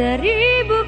seribu